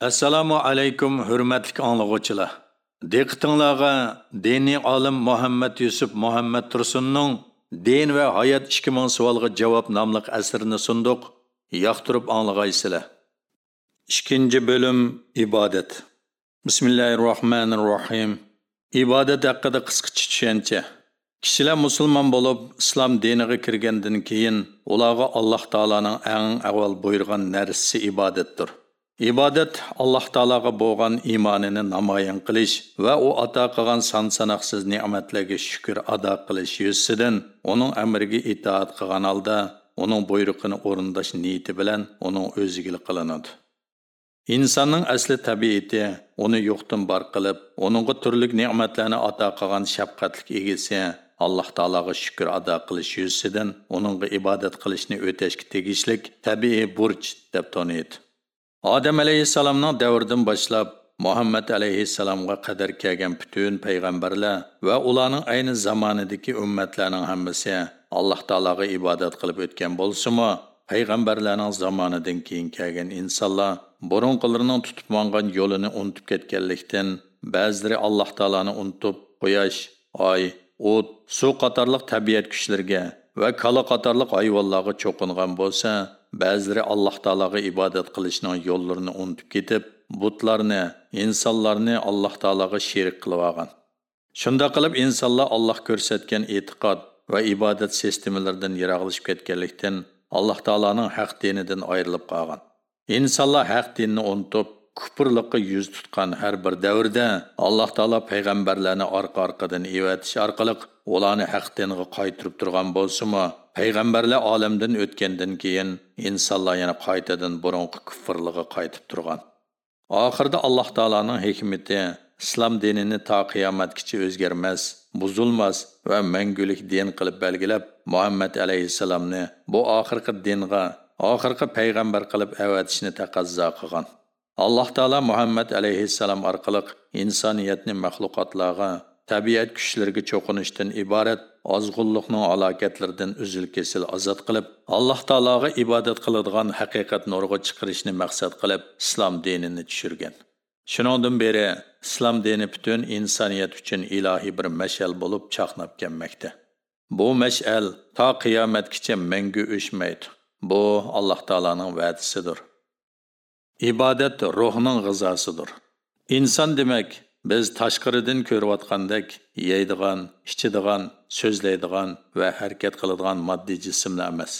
assalomu alaykum hurmatli anglag'uvchilar. Diqqatingizga diniy olim muhammad yusuf muhammad tursunning din va hayot ikki ming savolga javob nomli asrini sunduq yoqtirib anglag'aysizlar ikkinchi bo'lim ibodat Bismillahirrohmanirrohim. rohmanir rohim ibodat haqida qisqacha tushuncha kishilar musulmon bo'lib islom diniga kirgandan keyin ularga alloh taoloning eng avval buyurgan narsasi ibodatdir ibodat alloh taologa bo'lgan iymonini namoyon qilish va u ato qilgan son sanoqsiz ne'matlarga shukur ado qilish yuzidan uning amriga itoat qilgan holda uning buyrug'ini o'rindash niyati bilan uning o'ziga qilinadi. Insonning asli tabiati uni yo'qdan bor qilib uningga turli ne'matlarni ato qilgan shafqatli egasi alloh taologa shukur ado qilish yuzidan uningga ibodat qilishni o'tashga tegishlik tabiiy burch deb toniydi odam alayhissalomning davridan boshlab muhammad alayhissalomga qadar kelgan butun payg'ambarlar va ularning ayni zamonidagi ummatlarning hammasi alloh taologa ibodat qilib o'tgan bo'lsimi payg'ambarlarning zamonidan keyin kelgan insonlar burunqilarning tutib mongan yo'lini unutib ketganlikdan ba'zilari alloh taoloni unutib quyosh oy o't suv qatorliq tabiat kuchlariga va kala qatorliq hayvonlarga cho'qingan bo'lsa ba'zilari alloh taologa ibodat qilishning yo'llarini unutib ketib butlarni insonlarni alloh taologa sherik qilib olgan. Shunda qilib insonlar alloh ko'rsatgan e'tiqod va ibodat sistemalaridan yiroqlashib ketganlikdan alloh taoloning haq dinidan ayrilib qolgan. Insonlar haq dinni unutib kufrlikqa yuz tutgan har bir davrda alloh taolo payg'ambarlarni orqa orqadan evatish orqali ularni haq dinga qaytirib turgan bo'lsimi payg'ambarlar olamdan o'tgandan keyin insonlar yana qaytadan burungi kufrlig'i qaytib turgan. Oxirida alloh taoloning hikmati islom dinini to qiyomatgacha o'zgarmas buzilmas va mangulik din qilib belgilab muhammad alayhissalomni bu oxirgi dinga oxirgi payg'ambar qilib avatishni taqazzo qilgan alloh taolo muhammad alayhissalom orqali insoniyatni maxluqotlarga tabiat kuchlariga cho'qinishdan iborat ozg'unlikning alokatlaridan uzil kesil ozod qilib alloh taologa ibodat qiladigan haqiqat nurg'a chiqarishni maqsad qilib islom dinini tushirgan. Shuningdan beri islom dini butun insoniyat uchun ilohiy bir mashal bo'lib chaqnab kelmoqda bu mashal to qiyomatgacha mangu o'chmaydi bu alloh taoloning va'dasidir ibodat ruhning g'izosidir. Inson demak biz tashqaridan ko'rayotgandek yeydigan ichadigan so'zlaydigan va harakat qiladigan moddiy jismlar emas.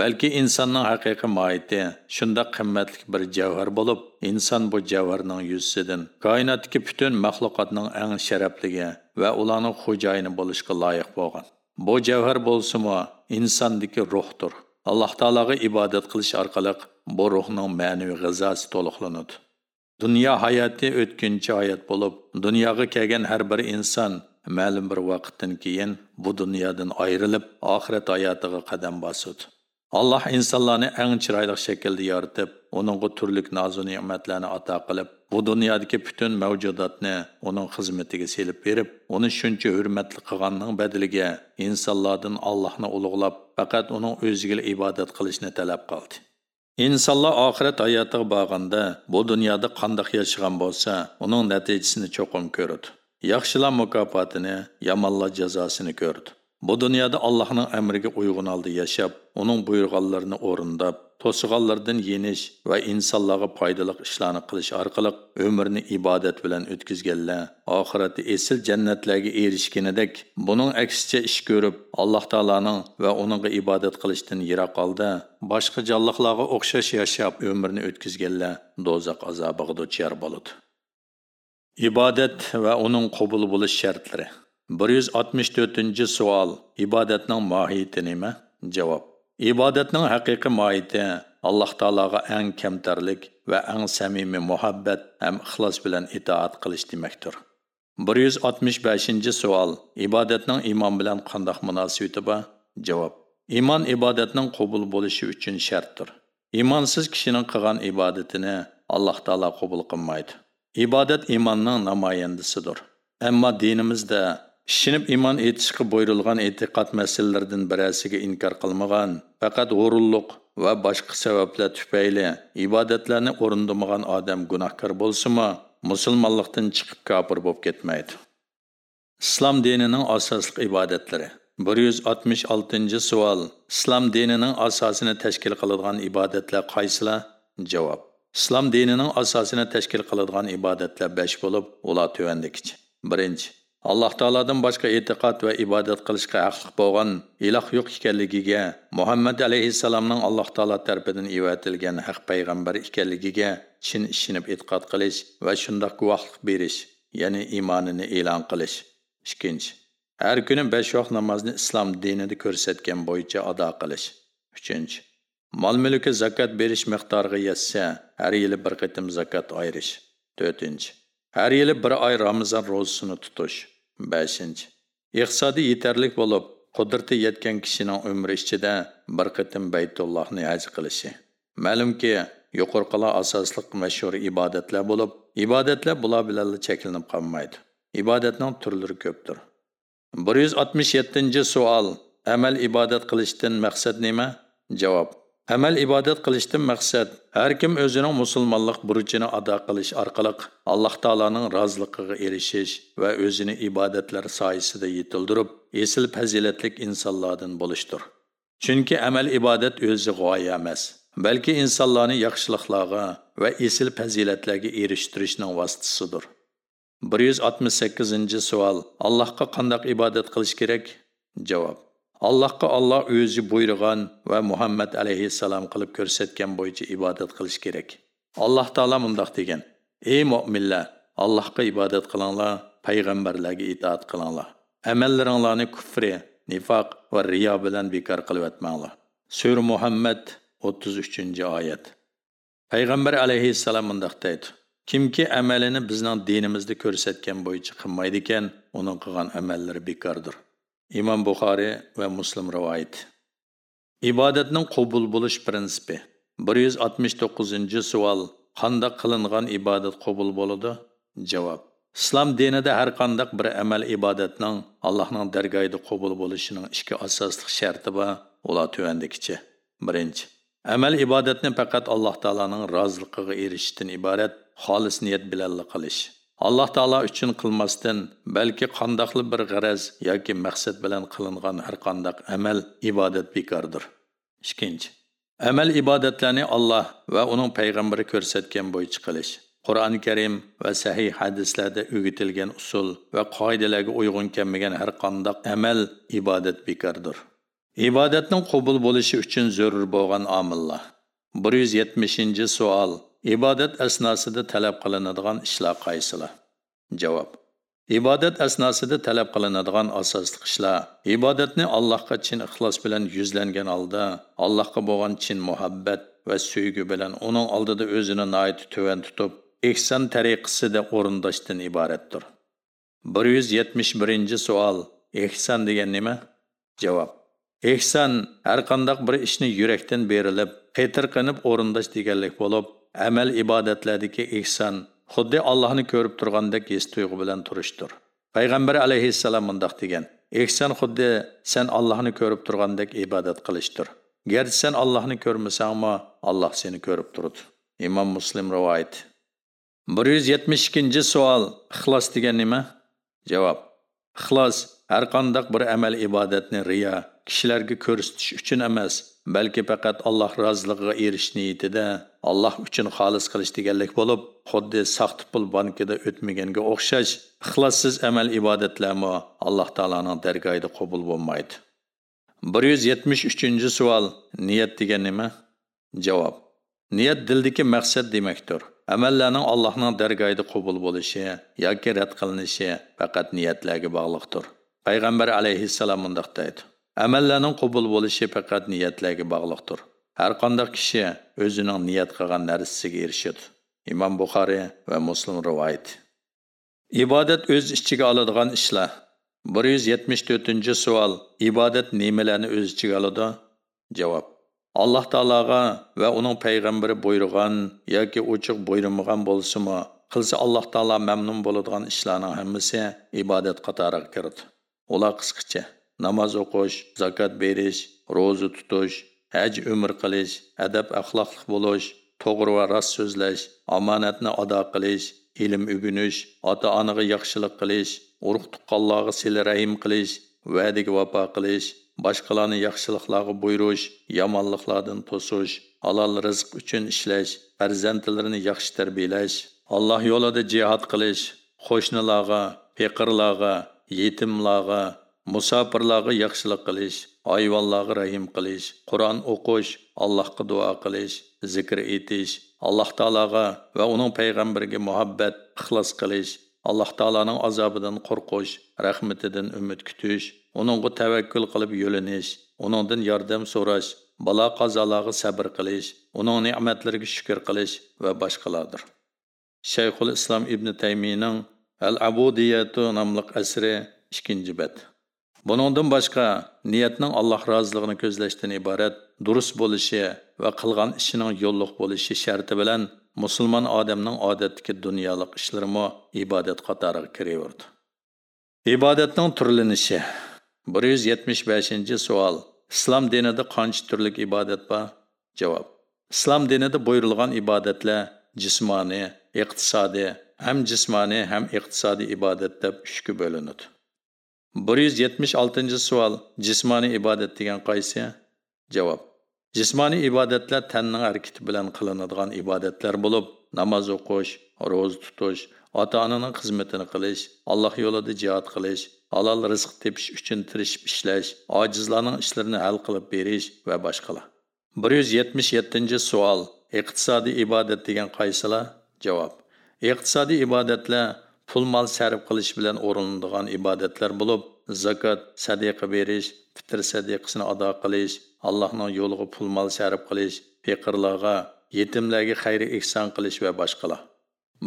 Balki insonning haqiqiy mohiyati shundoq qimmatli bir javhar bo'lib inson bu javharning yuzsidan koinotdagi butun maxluqotning eng sharafligi va ularning xo'jayini bo'lishga loyiq bo'lgan. Bu javhar bo'lsimi insondagi ruhdir. Alloh taologa ibodat qilish orqali bu ruhning ma'naviy g'azosi to'liqlanadi. Dunyo hayoti o'tkinchi hayot bo'lib dunyoga kelgan har bir inson ma'lum bir vaqtdan keyin bu dunyodan ayrilib oxirat hayotiga qadam bosadi alloh insonlarni eng chiroyli shaklda yoritib uningga turli nozu ne'matlarni ato qilib bu dunyodagi butun mavjudotni uning xizmatiga selib berib uni shuncha hurmatli qilganning badiliga insonlardan allohni ulug'lab faqat uning o'ziga ibodat qilishni talab qildi. Insonlar oxirat hayotiga borganda bu dunyoda qandoq yashagan bo'lsa uning natijasini cho'qim ko'rdi yaxshilar mukofotini yomonlar jazosini ko'rdi bu dunyoda allohning amriga uyg'un holda yashab uning buyurganlarini o'rindab to'sig'anlardan yenish va insonlarga foydali ishlarni qilish orqali umrni ibodat bilan o'tkazganlar. Oxiratda esil jannatlarga erishganidek buning aksicha ish ko'rib alloh taoloning va uninga ibodat qilishdan yiroq holda boshqa jonliqlarga o'xshash yashab umrni o'tkazganlar do'zax azobiga duchor bo'ladi. Ibodat va uning qabul bo'lish shartlari. 164 savol ibodatning mohiyati nima? Javob ibodatning haqiqiy mohiyati alloh taologa eng kamtarlik va eng samimiy muhabbat ham ixlos bilan itoat qilish demakdir. 165 savol. Ibodatning iymon bilan qandoq munosabati bor? Javob. Iymon ibodatning qabul bo'lishi uchun shartdir. Iymonsiz kishining qilgan ibodatini alloh taolo qabul qilmaydi. Ibodat iymonning namoyandisidir. Ammo dinimizda Ishinib iymon etishga buyurilgan e'tiqod masalalaridan birasiga inkor qilmagan, faqat g'ururliq va boshqa sabablar tufayli ibodatlarni o'rindamagan odam gunohkor bo'lsimi musulmonlikdan chiqib kofir bo'lib ketmaydi. Islom dinining asosli ibodatlari. 166 savol islom dinining asosini tashkil qiladigan ibodatlar qaysilar javob islom dinining asosini tashkil qiladigan ibodatlar besh bo'lib ular tuvandikicha birinchi alloh taolodan boshqa e'tiqod va ibodat qilishga haqliq bo'lgan iloh yo'q ekanligiga muhammad alayhissalomning alloh taolo tarafidan evatilgan haq payg'ambar ekanligiga chin ishinib e'tiqod qilish va shundoq guvohlik berish ya'ni iymonini e'lon qilish. Ikkinchi har kuni besh vaqt namozni islom dinida ko'rsatgan bo'yicha ado qilish. Uchinchi mol mulki zakot berish miqdoriga yetsa har yili bir qatim zakot ayirish to'rtinchi har yili bir oy ramazon ro'zasini tutish. Beshinchi. Iqtisodiy yetarlik bo'lib qudrati yetgan kishining umri ichida bir qitim baytullohni haj qilishi. Ma'lumki yuqorqilar asosliq mashhur ibodatlar bo'lib ibodatlar bular bilan cheklanib qolmaydi. Ibodatning turlari ko'pdir. Bir yuz oltmish yettinchi savol amal ibodat qilishdan maqsad nima? Javob Amal ibodat qilishdan maqsad har kim o'zining musulmonlik burchini ado qilish orqali Alloh taolaning roziligiga erishish va o'zini ibodatlar soyisida yetildirib, esil fazilatlik insonlardan bo'lishdir. Chunki amal ibodat o'zi g'oya emas, balki insonlarni yaxshiliklarga va esil fazilatlarga erishtirishning vositasidir. 168 savol: Allohga qanday ibodat qilish kerak? Javob: allohga olloh o'zi buyurgan va muhammad alayhissalom qilib ko'rsatgan bo'yicha ibodat qilish kerak. Alloh taolo mundoq degan. Ey mo'minlar allohga ibodat qilinglar payg'ambarlarga itoat qilinglar. Amallaringlarni kufri nifoq va riyo bilan bekor qilib o'tmanglar sur muhammad 33 oyat. Payg'ambar alayhissalom mundoq deydi. Kimki amalini bizning dinimizda ko'rsatgan bo'yicha qilmaydi ekan uning qilgan amallari bekordir. Imom buxoriy va muslim rivoyat. Ibodatning qabul bo'lish prinsipi. bir yuz oltmish to'qqizinchi savol. Qandoq qilingan ibodat qabul bo'ladi? Javob. Islom dinida har qandaq bir amal ibodatning allohning dargohida qabul bo'lishining ikki asosli sharti bor ular tuvandikicha. Birinchi amal ibodatni faqat alloh taoloning roziligiga erishishdan iborat xolis niyat bilan qilish. Alloh taolo uchun qilmasdan balki qandoqli bir g'araz yoki maqsad bilan qilingan har qandoq amal ibodat bekordir ikkinchi amal ibodatlarni alloh va uning payg'ambari ko'rsatgan bo'yicha qilish qur'oni karim va sahih hadislarda o'rgatilgan usul va qoidalarga uyg'un kelmagan har qandoq amal ibodat bekordir ibodatning qabul bo'lishi uchun zarur bo'lgan omillar bir yuz yetmishinchi savol ibodat asnosida talab qilinadigan ishlar qaysilar? Javob. Ibodat asnosida talab qilinadigan asosli ishlar. Ibodatni allohga chin ixlos bilan yuzlangan holda allohga bo'lgan chin muhabbat va suygi bilan uning oldida o'zini noiti tuvan tutib ehson tariqasida o'rindashdan iboratdir. bir yuz yetmish birinchi savol ehson degan nima? Javob. Ehson har qandaq bir ishni yurakdan berilib qetirqinib o'rindash deganlik bo'lib amal ibodatlardagi ehson xuddi allohni ko'rib turgandek his tuyg'u bilan turishdir. Payg'ambar alayhissalom mundoq degan ehson xuddi sen allohni ko'rib turgandek ibodat qilishdir. Garchi sen allohni ko'rmasangmi alloh seni ko'rib turdi. Imom muslim rivoyat. Bir yuz yetmish ikkinchi savol ixlos degan nima? Javob. Ixlos har qandaq bir amal ibodatni riyo kishilarga ko'rsatish uchun emas balki faqat alloh roziligiga erish niyatida alloh uchun xolis qilish deganlik bo'lib xuddi soxta pul bankida o'tmaganga o'xshash ixlossiz amal ibodatlarmi alloh taoloning dargohida qabul bo'lmaydi. bir yuz yetmish uchinchi savol. Niyat degan nima? Javob. Niyat dildagi maqsad demakdir. Amallarning allohning dargohida qabul bo'lishi yoki rad qilinishi faqat niyatlarga bog'liqdir. Payg'ambar alayhissalom mundoq deydi. Amallarning qabul bo'lishi faqat niyatlarga bog'liqdir. Har qanday kishi o'zining niyat qilgan narsasiga erishadi. Imom buxoriy va muslim rivoyat. Ibodat o'z ichiga oladigan ishlar. Bir yuz yetmish to'rtinchi savol ibodat nimalarni o'z ichiga oladi? Javob. Alloh taologa va uning payg'ambari buyurgan yoki ochiq buyurmagan bo'lsimi qilsa alloh taolo mamnun bo'ladigan ishlarning hammasi ibodat qatoriga kiradi. Ular qisqacha. Namoz o'qish zakot berish ro'za tutish haj umr qilish adab axloqli bo'lish to'g'ri va rost so'zlash omonatni ado qilish ilm o'g'inish ota onaga yaxshilik qilish urug' tuqqanlarga sil rahim qilish va'daga vafo qilish boshqalarni yaxshiliklarga buyurish yomonliklardan to'sish halol rizq uchun ishlash farzandlarini yaxshi tarbiyalash alloh yo'lida jihod qilish qo'shnilarga peqirlarga yetimlarga musofirlarga yaxshilik qilish hayvonlarga rahim qilish qur'on o'qish allohga duo qilish zikr etish alloh taologa va uning payg'ambariga muhabbat ixlos qilish alloh taoloning azobidan qo'rqish rahmatidan umid kutish uningga tavakkul qilib yo'linish uningdan yordam so'rash balo qazolarga sabr qilish uning ne'matlariga shukur qilish va boshqalardir. Shayxul islom ibn taymiyning al abudiyatu nomli asri ikkinchi bet buningdan boshqa niyatning alloh roziligini ko'zlashdan iborat durust bo'lishi va qilgan ishining yo'lliq bo'lishi sharti bilan musulmon odamning odatdagi dunyolik ishlarimi ibodat qatoriga kiraverdi. Ibodatning turlanishi. bir yuz yetmish beshinchi savol islom dinida qancha turlik ibodat bor? Javob. Islom dinida buyurilgan ibodatlar jismoniy iqtisodiy ham jismoniy ham iqtisodiy ibodat deb uchga bo'linadi. Bir yuz yetmish oltinchi savol jismoniy ibodat degan qaysi javob? Jismoniy ibodatlar tanning harakati bilan qilinadigan ibodatlar bo'lib namoz o'qish ro'za tutish ota onaning xizmatini qilish alloh yo'lida jihod qilish halol rizq tepish uchun tirishib ishlash ojizlarning ishlarini hal qilib berish va boshqalar. bir yuz yetmish yettinchi savol iqtisodiy ibodat degan qaysilar? Javob. Iqtisodiy ibodatlar pul mol sarf qilish bilan o'rinadigan ibodatlar bo'lib zakot sadiqa berish fitr sadiqasini ado qilish allohning yo'liga pul mol sarf qilish peqirlarga yetimlarga xayri ehson qilish va boshqalar.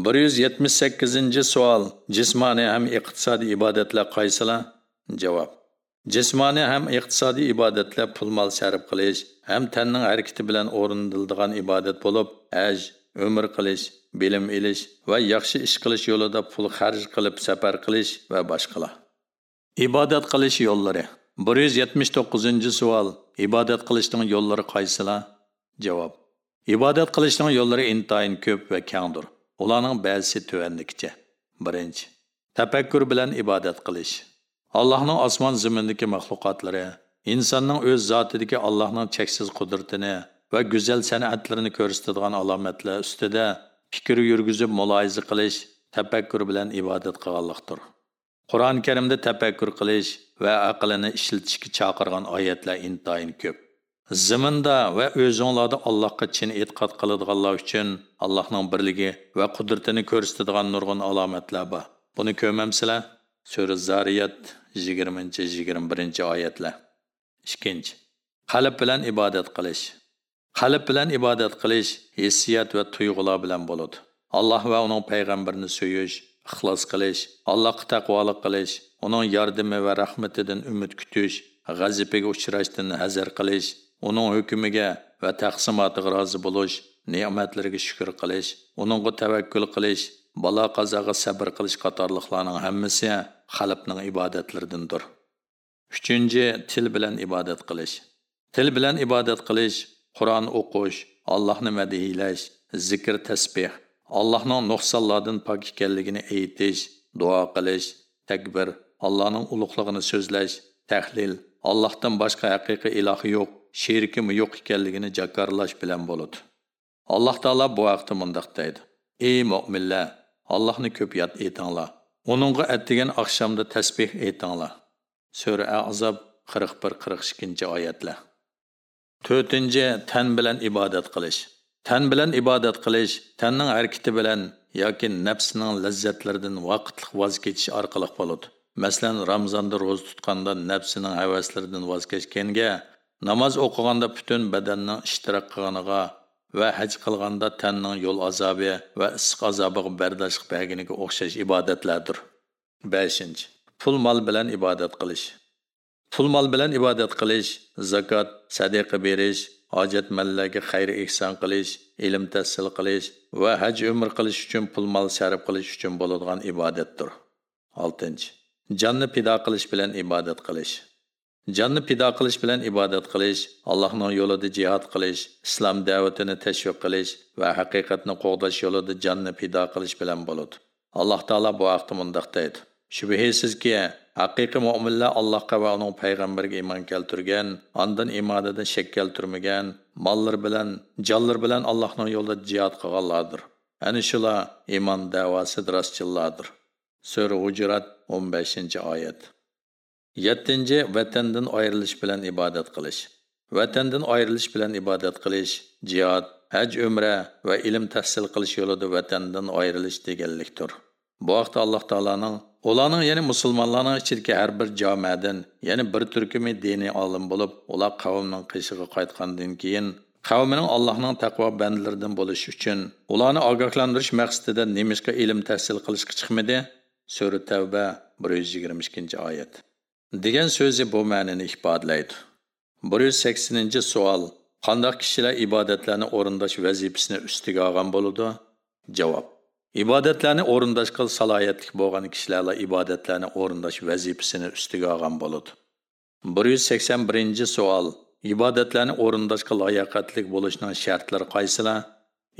bir yuz yetmish sakkizinchi savol. Jismoniy ham iqtisodiy ibodatlar qaysilar? Javob. Jismoniy ham iqtisodiy ibodatlar pul mol sarf qilish ham tanning harakati bilan o'rindiladigan ibodat bo'lib aj umr qilish bilim ilish va yaxshi ish qilish yo'lida pul xarj qilib safar qilish va boshqalar. Ibodat qilish yo'llari. bir yuz yetmish to'qqizinchi savol. Ibodat qilishning yo'llari qaysilar? Javob. Ibodat qilishning yo'llari intayin ko'p va kangdir. Ularning ba'zisi tuvandikicha birinchi tafakkur bilan ibodat qilish. Allohning osmon zimindagi maxluqotlari insonning o'z zotidagi allohning cheksiz qudratini va go'zal san'atlarini ko'rsatadigan alomatlar ustida fikr yurgizib muloyiza qilish tafakkur bilan ibodat qilganlikdir qur'oni karimda tafakkur qilish va aqlini ishlatishga chaqirgan oyatlar intayin ko'p. Ziminda va o'zinglarda allohga chin e'tiqod qiladiganlar uchun allohning birligi va qudratini ko'rsatadigan nurg'un alomatlar bor. Buni ko'rmamsizlar? Sura zariyat yigirmanchi yigirma birinchi oyatlar. Ikkinchi qalb bilan ibodat qilish. Qalb bilan ibodat qilish hissiyat va tuyg'ular bilan bo'ladi. Alloh va uning payg'ambarini suyish ixlos qilish allohga taqvolik qilish uning yordami va rahmatidan umid kutish g'azibiga uchrashdan hazar qilish uning hukmiga va taqsimotiga rozi bo'lish ne'matlariga shukur qilish uningga tavakkul qilish balo qazoga sabr qilish qatorliqlarning hammasi qalbning ibodatlaridandir. Uchinchi til bilan ibodat qilish. Til bilan ibodat qilish qur'on o'qish allohni madihlash zikr tasbeh allohning nuqsonlardan pok ekanligini aytish duo qilish takbir allohning ulug'lig'ini so'zlash tahlil allohdan boshqa haqiqiy iloh yo'q sherikimi yo'q ekanligini jakarlash bilan bo'ladi. Alloh taolo bu vaqtda mundoq deydi. Ey mo'minlar allohni ko'p yod etinglar. Uningga atdigan oqshomda tasbeh aytinglar sura azob qirq bir qirq ikkinchi oyatlar. To'rtinchi tan bilan ibodat qilish. Tan bilan ibodat qilish tanning harakati bilan yoki nafsning lazzatlaridan vaqtliq voz kechish orqali bo'ladi. Masalan ramzonda ro'za tutganda nafsining havaslaridan voz kechganga namoz o'qiganda butun badanning ishtirok qilganiga va haj qilganda tanning yo'l azobi va issiq azobiga bardoshlik berganiga o'xshash ibodatlardir. Beshinchi pul mol bilan ibodat qilish. Pul mol bilan ibodat qilish zakot sadaqa berish hojatmanlarga xayr ehson qilish ilm tahsil qilish va haj umr qilish uchun pul mol sarf qilish uchun bo'ladigan ibodatdir oltinchi jonni pido qilish bilan ibodat qilish Canni pido qilish bilan ibodat qilish, Allohning yo'lida jihad qilish, islom da'vatini tashviq qilish va haqiqatni qo'g'dash yo'lida jonni pido qilish bilan bo'ladi. Alloh taolo bu haqda mundaq deydi. Shubhisizki, haqiqiy mo'minlar Allohga va uning payg'ambariga iymon keltirgan, ondan iymonida shak keltirmagan, mollar bilan, jonlar bilan Allohning yo'lida jihad qilganlardir. Ana shular iymon da'vosi rostchillardir. Sura Hujurat 15-oyat. 7. Vatandan ayrilish bilan ibodat qilish. Vatandan ayrilish bilan ibodat qilish, jihad, haj umra va ilm tahsil qilish yo'lida vatandan ayrilish deganlikdir. Bu vaqt Alloh taolaning ularning ya'ni musulmonlarning ichidagi har bir jamoadan, ya'ni bir turkumi diniy olim bo'lib, ular qavmning qishig'i qaytgandan keyin qavmining Allohning taqvo bandlaridan bo'lish uchun ularni ogohlantirish maqsadida nemischa ilm tahsil qilishga chiqmadi. Sura Tavba 122-oyat. degan so'zi bu ma'noni ifodalaydi. 180 savol. Qanday kishilar ibodatlarni o'rindash vazifasini ustiga olgan bo'ladi? Javob. ibadətlərini orundaşqıl salayətlik boğan kişilərlə ibadətlərini orundaş vəzifəsini üstüqə ağan bolud. 181-ci sual İbadətlərini orundaşqı layaqətlik buluşunun şərtlər qaysıla?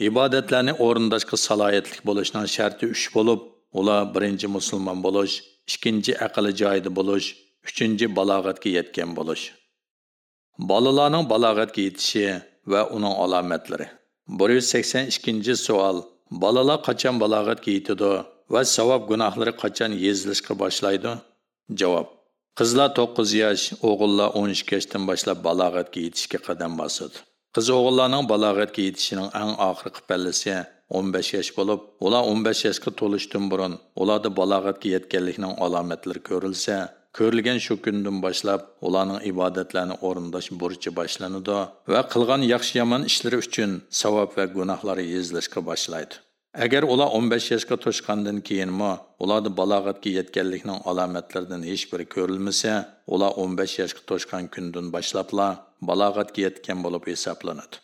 İbadətlərini orundaşqı salayətlik buluşunun şərti 3 bolub, ola birinci musulman buluş, ikinci əqli caydı buluş, üçüncü balağatki yetkən buluş. Balalarının balağatki yetişi və onun alamətləri. 182-ci sual Balalar qachon balog'atga yetadi va savob gunohlari qachon yezilishga boshlaydi? Javob. Qizlar to'qqiz yosh, o'g'illar 13 yoshdan boshlab balog'atga yetishga qadam bosadi. Qiz o'g'illarning balog'atga yetishining eng oxirgi pallasi 15 yosh bo'lib, ular 15 yoshga to'lishdan burun ularda balog'atga yetganlikning alomatlari ko'rilsa, ko'rilgan shu kundan boshlab ularning ibodatlarini o'rindash burchi boshlanadi va qilgan yaxshi yomon ishlari uchun savob va gunohlari yezilishga boshlaydi. Agar ular 15 yoshga to'shgandan keyinmi ularda balog'atga yetganlikning alomatlaridan hech biri ko'rilmasa ular 15 yoshga to'shgan kundan boshlabla balog'atga yetgan bo'lib hisoblanadi.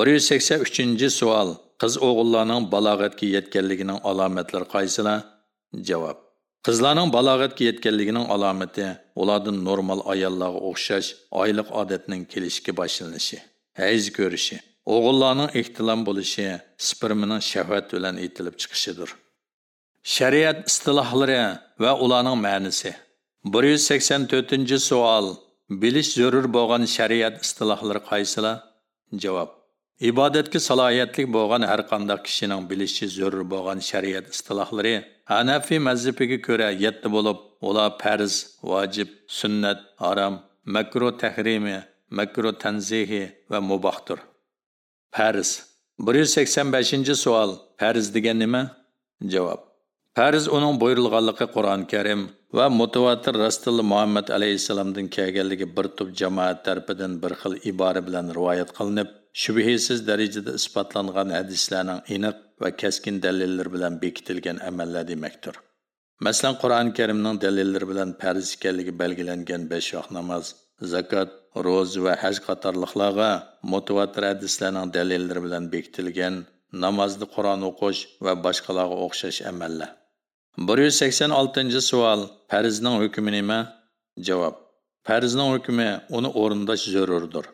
183 savol qiz o'g'illarning balog'atga yetganligining alomatlari qaysilar? Javob. Qizlarning balog'atga yetganligining alomati ulardan normal ayollarga o'xshash oylik odatning kelishga boshlanishi, hayz ko'rishi, o'g'illarning ehtilom bo'lishi, spermining shahvat bilan etilib chiqishidir. Shariat istilohlari va ularning ma'nosi. 184-savol. Bilish zarur bo'lgan shariat istilohlari qaysilar? Javob. Ibodatga salohiyatli bo'lgan har qanday kishining bilishi zarur bo'lgan shariat istilohlari hanafiy mazhabiga ko'ra yetti bo'lib ular farz vojib sunnat harom makru tahrimi makru tanzihi va mubohdir farz. Bir yuz sakson beshinchi savol. Farz degan nima? Javob. Farz uning buyurilganligi qur'oni karim va mutavatir rasululloh muhammad alayhissalomdan kelganligi bir tub jamoat tarafidan bir xil ibora bilan rivoyat qilinib shubhisiz darajada isbotlangan hadislarning aniq va keskin dalillar bilan bekitilgan amallar demakdir. Masalan qur'oni karimning dalillari bilan farz ekanligi belgilangan besh vaqt namoz zakot ro'za va haj qatorliqlarga mutavatir hadislarning dalillari bilan bekitilgan namozni qur'on o'qish va boshqalarga o'xshash amallar. bir yuz sakson oltinchi savol farzning hukmi nima? Javob. Farzning hukmi uni o'rindash zarurdir.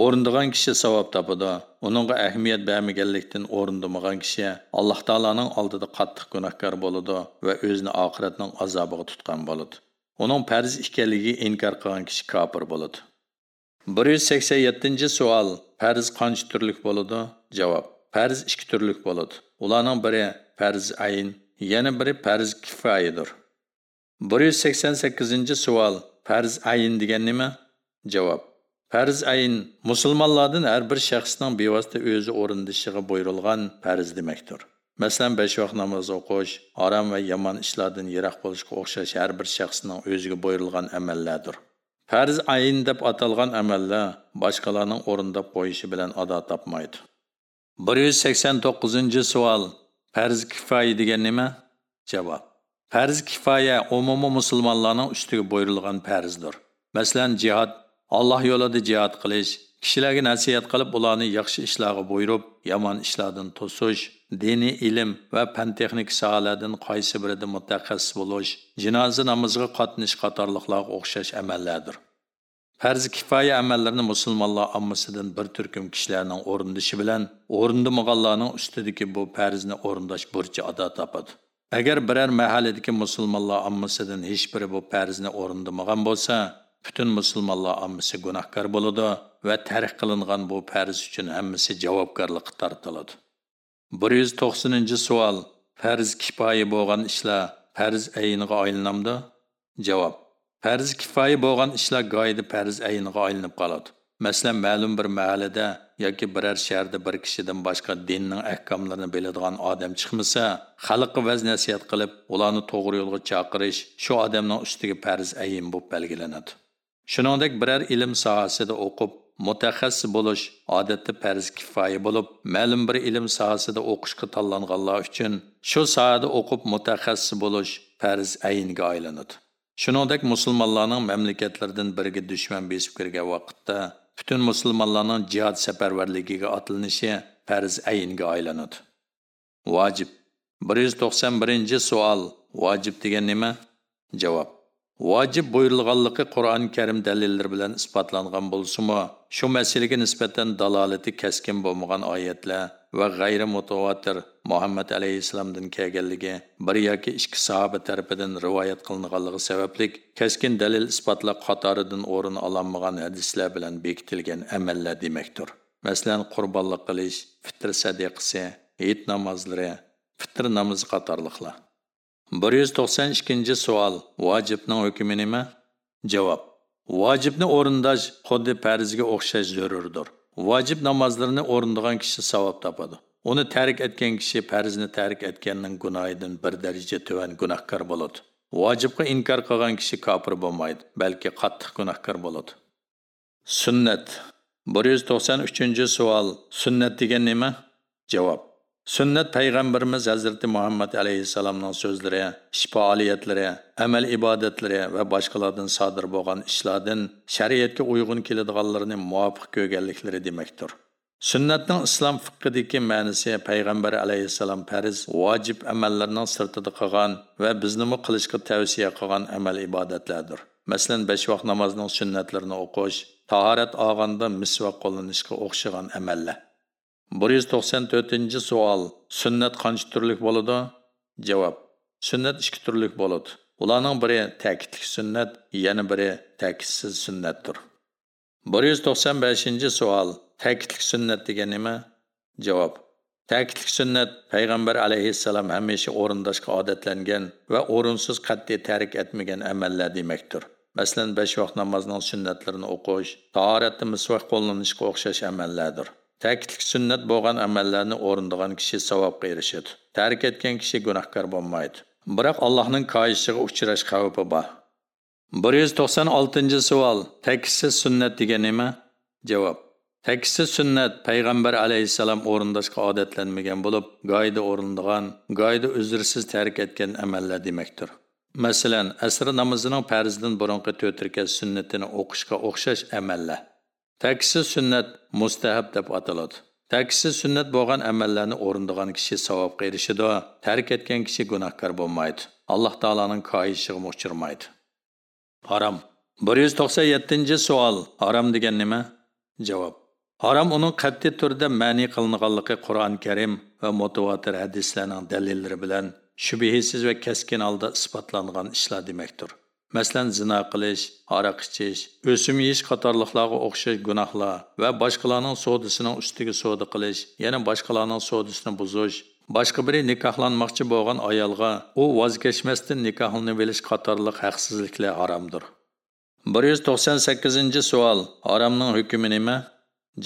O'rindigan kishi savob topadi Оныңға ahamiyat bermaganlikdan орындымыған kishi alloh taoloning oldida qattiq gunohkor bo'ladi va o'zini oxiratning azobiga tutgan bo'ladi uning farz ekanligiga inkor qilgan kishi kofir bo'ladi bir yuz sakson yettinchi savol farz qancha turlik bo'ladi javob farz ikki turlik bo'ladi ularning biri farz ayn yana biri farz kifoyadir bir yuz sakson sakkizinchi farz ayn degan nima javob Фарз ayin musulmonlardan har bir shaxsning bevosita o'zi o'rindishiga buyurilgan фарз demakdir. Masalan, 5 vaqt namoz o'qish, harom ва yomon ишлардан ярак bo'lishga o'xshash har bir shaxsning o'ziga buyurilgan amallardir. Фарз ayin deb аталган amallar boshqalarning o'rindab qo'yishi bilan ado topmaydi. 189-savol. Фарз kifoya degan nima? Javob. Фарз kifoya umumiy musulmonlarning ustiga buyurilgan farzdir. Masalan, jihad alloh yo'lida jihod qilish kishilarga nasihat qilib ularni yaxshi ishlarga buyurib yomon ishlardan to'sish diniy ilm va fan texnik sohalardan qaysi birida mutaxassis bo'lish jinoza namoziga qatnashish qatorliqlarga o'xshash amallardir. Farzi kifoya amallarni musulmonlar ommasidan bir turkum kishilarning o'rindishi bilan o'rindamaganlarning ustidagi bu farzni o'rindash burchi ado topadi. Agar biror mahalladagi musulmonlar ommasidan hech biri bu farzni o'rindamagan bo'lsa Bütün musulmonlar ammisi gunohkor bo'ladi va tarix qilingan bu farz uchun hammasi javobgarlikqa tortiladi. Bir yuz to'qsoninchi savol. Farz kifoya bo'lgan ishlar farz ayniga aylanamdi javob. Farz kifoya bo'lgan ishlar goyida farz ayniga aylanib qoladi. Masalan ma'lum bir mahallada yoki biror shaharda bir kishidan boshqa dinning ahkomlarini biladigan odam chiqmasa xalqqa vaz nasihat qilib ularni to'g'ri yo'lga chaqirish shu odamning ustiga farz ayin bo'lib belgilanadi. Shuningdek biror ilm sohasida o'qib mutaxassis bo'lish odatda farz kifoya bo'lib ma'lum bir ilm sohasida o'qishga tanlanganlar uchun shu sohada o'qib mutaxassis bo'lish farz aynga aylanadi shuningdek musulmonlarning mamlakatlaridan biriga dushman besib kirgan vaqtda butun musulmonlarning jihod safarvarligiga otilinishi farz aynga aylanadi vojib. Bir yuz to'qson birinchi savol vojib degan nima? Javob. Vojib buyurilganligi qur'oni karim dalillari bilan isbotlangan bo'lsimi shu masalaga nisbatan dalolati kaskin bo'lmagan oyatlar va g'ayri mutavotir muhammad alayhissalomdan kelganligi bir yoki ikki sahoba tarafidan rivoyat qilinganligi sababli kaskin dalil isbotlar qatoridan o'rin ololmagan hadislar bilan bekitilgan amallar demakdir. Masalan qurbonlik qilish fitr sadiqasi hayit namozlari fitr namozi qatorliqlar. Bir yuz to'qson ikkinchi savol. Vojibning hukmi nima? Javob. Vojibni o'rindash xuddi farzga o'xshash zarurdir. Vojib namozlarini o'rindagan kishi savob topadi. Uni tark etgan kishi farzni tark etganning gunohidan bir daraja tuvan gunohkor bo'ladi. Vojibga inkor qilgan kishi kofir bo'lmaydi balki qattiq gunohkor bo'ladi. Sunnat. Bir yuz to'qson uchinchi savol. Sunnat degan nima? Javob. sunnat payg'ambarimiz Hz. muhammad Aleyhisselam'ın sözleri, iş faaliyetlere, əməl ibadətləri və başqalardan sadır boğan işlərdən şəriətə uyğun kelidiganlarını muvafiq gögənlikləri deməkdir. Sünnətnin İslam fiqhidəki mənası Peyğəmbər əleyhissalam fərz, vacib əməllərinin sırtında qılğan və biznimi qilishga tavsiya qilgan amal ibodatlardir masalan besh vaqt namozning sunnatlarini o'qish tahorat olganda misvaq qo'llanishga o'xshagan amallar 194-ci sual. Sünnət qanç türlük boladı? Cavab. Sünnət iki türlük boladı. Ulanın biri təkidlik sünnət, yəni biri təkidsiz sünnətdir. 195-ci sual. Təkidlik sünnət degen nima? Cavab. Təkidlik sünnət Peyğəmbər əleyhissalam həmişə orundaşqa adətlənən və orunsuz qatdi tərik etməyən əməllər deməkdir. Məsələn, 5 vaxt namazının sünnətlərini oxuş, taharətli misvaq qo'llanishga o'xshash amallardir. Ta'kidlik sunnat bo'lgan amallarni o'rindagan kishi savobga erishadi. Tark etgan kishi gunohkor bo'lmaydi. Biroq allohning koyishiga uchrash xavfi bor. Bir yuz to'qson oltinchi savol ta'kidsiz sunnat degan nima? Javob ta'kidsiz sunnat payg'ambar alayhissalom o'rindashga odatlanmagan bo'lib goyda o'rindagan goyda uzrsiz tark etgan amallar demakdir. Masalan asr namozining farzidan burunqi to'rt rakat sunnatini o'qishga o'xshash amallar. Ta'kidsiz sunnat mustahab deb ataladi. Ta'kidsiz sunnat bo'lgan amallarni o'rindigan kishi savobga erishadi, tark etgan kishi gunohkor bo'lmaydi. Alloh taolaning koyishiga uchirmaydi. Harom. 197-savol. Harom degan nima? Javob. Harom uning qat'iy turda ma'ni qilinganligi Qur'on Karim va mutawatir hadislarning dalillari bilan shubhisiz va keskin holda isbotlangan ishlar demakdir. Masalan zina qilish aroq ichish o'sim yeyish qatorliqlarga o'xshash gunohlar va boshqalarning sodisining ustiga soda qilish yana boshqalarning sodisini buzish boshqa biri nikohlanmoqchi bo'lgan ayolga u voz kechmasdan nikohlanib olish qatorliq haqsizliklar haromdir bir yuz to'qson sakkizinchi savol haromning hukmi nima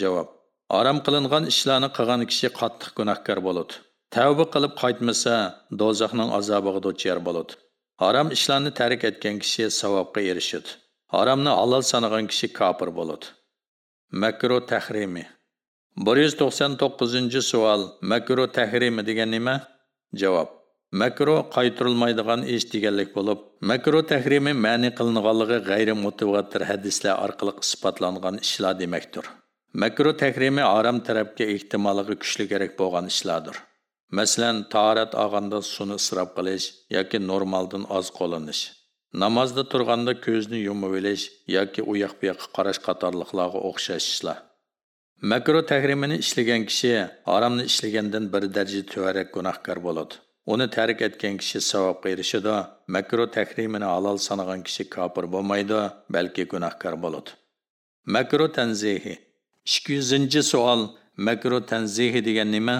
javob harom qilingan ishlarni qilgan kishi qattiq gunohkor bo'ladi tavba qilib qaytmasa do'zaxning azobiga duchor bo'ladi harom ishlarni tark etgan kishi savobga erishadi haromni halol sanagan kishi kofir bo'ladi makro tahrimi. bir yuz to'qson to'qqizinchi savol makro tahrimi degan nima? Javob. Makro qaytarilmaydigan ish deganlik bo'lib makro tahrimi ma'ni qilinganligi g'ayri motivator hadislar orqali isbotlangan ishlar demakdir. Makro tahrimi harom tarafga ehtimoliga kuchli kerak bo'lgan ishlardir. Masalan taharat olganda suvni isrof qilish yoki normaldan oz qo'llanish. namozda turganda ko'zni yumib olish yoki u yoq bu yoqqa qarash qatorliqlarga o'xshash ishlar makro tahrimini ishlagan kishi haromni ishlagandan bir daraja tuvarak gunohkor bo'ladi uni tark etgan kishi savobga erishadi makro tahrimini halol sanagan kishi kofir bo'lmaydi balki gunohkor bo'ladi makro tanzihi ikki yuzinchi savol makro tanzihi degan nima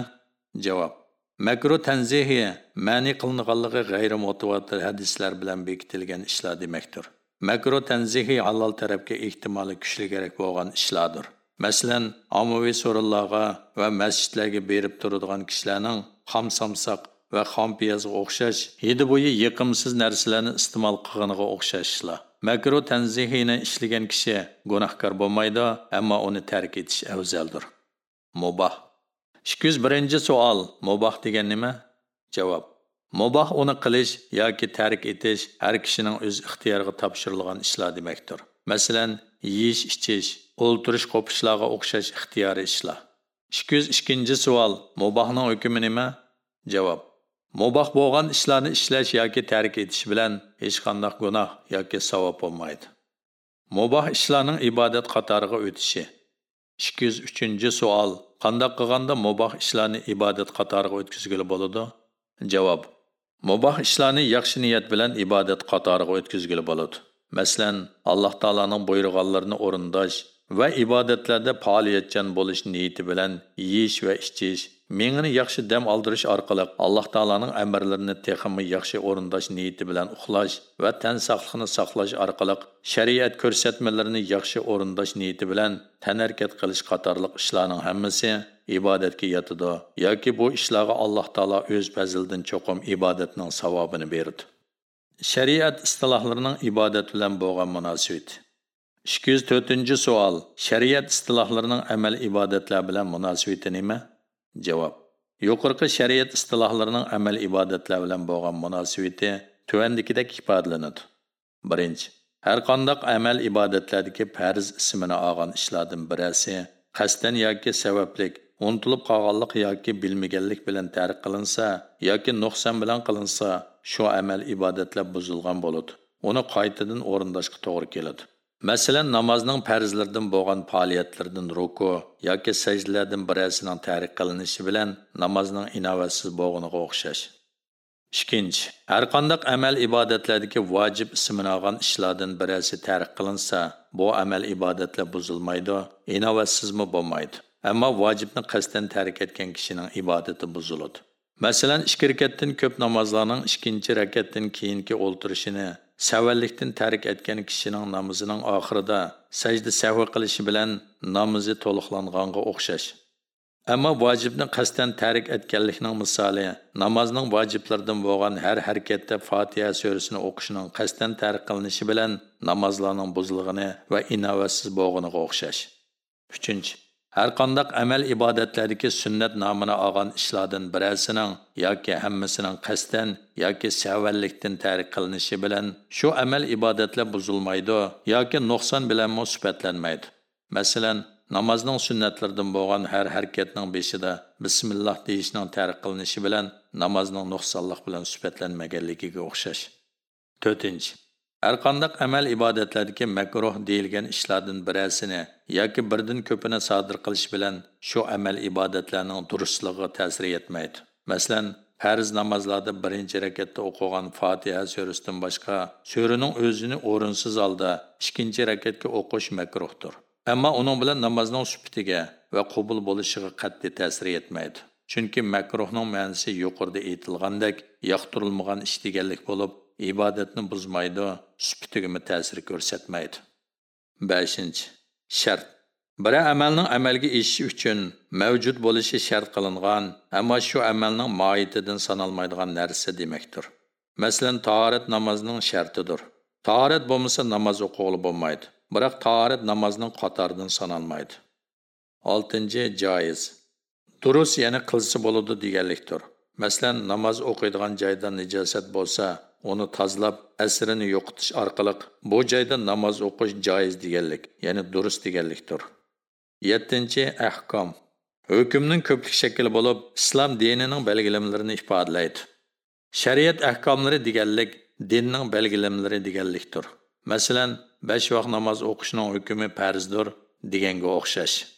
javob makruh tanzihiya ma'ni qilinganligi g'ayri mutawatir hadislar bilan bekitilgan ishlar demakdir. Makruh tanzihiy halol tarafga ehtimoli kuchliroq bo'lgan ishlardir. Masalan ommaviy so'rinlarga va masjidlarga berib turadigan kishilarning xom somsoq va xom piyozga o'xshash hidi bo'yi yiqimsiz narsalarni iste'mol qilganiga o'xshashlar makruh tanzihini ishlagan kishi gunohkor bo'lmaydi ammo uni tark etish afzaldir. Mubah. 201 savol muboh degan nima? Javob. muboh uni qilish yoki tark etish har kishining o'z ixtiyoriga topshirilgan ishlar demakdir. Masalan, yeyish, ichish, o'ltirish, qopishlarga o'xshash ixtiyoriy ishlar. 202 savol mubohning hukmi nima? Javob. muboh bo'lgan ishlarni ishlash yoki tark etish bilan hech qanday gunoh yoki savob bo'lmaydi. muboh ishlarning ibodat qatoriga o'tishi. 203 savol qandaq qilganda muboh ishlarni ibodat qatoriga o'tkazgili bo'ladi? Javob muboh ishlarni yaxshi niyat bilan ibodat qatoriga o'tkazgili bo'ladi. Masalan alloh taoloning buyurganlarini o'rindash va ibodatlarda faoliyatchan bo'lish niyati bilan yeyish va ichish mengini yaxshi dam oldirish orqali alloh taoloning amrlarini texmi yaxshi o'rindash niyati bilan uxlash va tan sog'liqni saqlash orqali shariat ko'rsatmalarini yaxshi o'rindash niyati bilan tanarkat qilish qatorliq ishlarning hammasi ibodatga yotadi yoki bu ishlarga alloh taolo o'z fazlidan cho'qim ibodatning savobini berdi shariat istilohlarining ibodat bilan bo'lgan munosabati ikki yuz sual. savol shariat istilohlarining amal ibodatlar bilan munosabati nima? Javob. Yuqorqi shariat istilohlarining amal ibodatlar bilan bo'lgan munosabati tuvandikidek ifodalanadi. Birinchi har qandoq amal ibodatlardagi farz ismini olgan ishlardan birasi qasddan yoki sabablik unutilib qolganlik yoki bilmaganlik bilan tark qilinsa yoki nuqson bilan qilinsa şu amal ibodatlar buzilgan bo'ladi. Onu qaytadan o'rindashga to'g'ri keladi. Masalan namozning farzlaridan bo'lgan faoliyatlardan руку yoki sajdalardan birasining tark qilinishi bilan namozning inovatsiz bo'lganiga o'xshash ikkinchi har qandaq amal ibodatlardagi vojib ismini olgan ishlardan birasi tark qilinsa bu amal ibodatlar buzilmaydi inovatsizmi bo'lmaydi ammo vojibni qasddan tark etgan kishining ibodati buziladi masalan ikki көп ko'p namozlarning ikkinchi rakatdan keyingi o'ltirishini savallikdan tark etgan kishining namozining oxirida sajda sahvi qilishi bilan namozi to'liqlanganga o'xshash. Ammo vojibni qasddan tark etganlikning misoli namozning vojiblaridan bo'lgan har harakatda fotiha surasini o'qishning qasddan tark qilinishi bilan namozlarning buzilg'ini va inovatsiz bo'lganiga o'xshash. Uchinchi Hər qandaq əməl ibadətləri ki, sünnət namına ağan işladın birəsinin, ya ki, həmmisinin qəstən, ya ki, səhvəllikdən tərik qılınışı bilən, şu əməl ibadətlə buzulmaydı, ya ki, noxsan bilən musbətlenməydi. Məsələn, namazның sünnətlərdən boğan hər hərəkətinin beşidə Bismillah deyişinin tərik qılınışı bilən, namazının noxsanlıq bilən sübətlenməgəllikiga oxşaş. 4. Har qandaq amal ibodatlardagi makruh deyilgan ishlardan birasini yoki birdan ko'pini sodir qilish bilan shu amal ibodatlarning durustligiga ta'sir etmaydi. Masalan farz namozlarda birinchi rakatda o'qigan fotiha surasidan boshqa suraning o'zini o'rinsiz holda ikkinchi rakatga o'qish makruhdir. Ammo uning bilan namozning sufitiga va qabul bo'lishiga qat'iy ta'sir etmaydi. Chunki makruhning ma'nosi yuqorida aytilgandek yoqtirilmagan ish deganlik bo'lib ibodatni buzmaydi supitigimi ta'sir ko'rsatmaydi. Beshinchi shart. Bir amalning amalga eshishi uchun mavjud bo'lishi shart qilingan ammo shu amalning moyitidan sanalmaydigan narsa demakdir. Masalan tahorat namozning shartidir. Tahorat bo'lmasa namoz o'qig'ili bo'lmaydi biroq tahorat namozning qatoridan sanalmaydi. Oltinchi joiz. Durust yana qilsa bo'ladi deganlikdir. Masalan namoz o'qiydigan joyda nijosat bo'lsa uni tozalab asrini yo'qotish orqali bu joyda namoz o'qish joiz deganlik ya'ni durust deganlikdir. Yettinchi ahkom. Hukmning ko'plik shakli bo'lib islom dinining belgilamlarini ifodalaydi. Shariat ahkomlari deganlik dinning belgilamlari deganlikdir. Masalan besh vaqt namoz o'qishning hukmi farzdir deganga o'xshash.